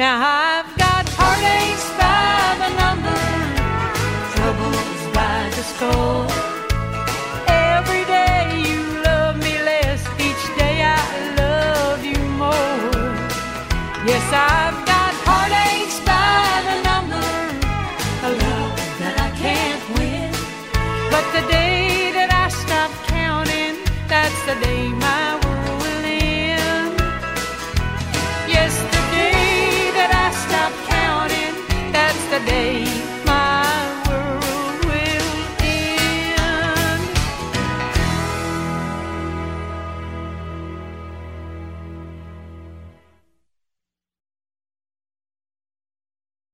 Now I've got heartaches by the number, troubles by the score.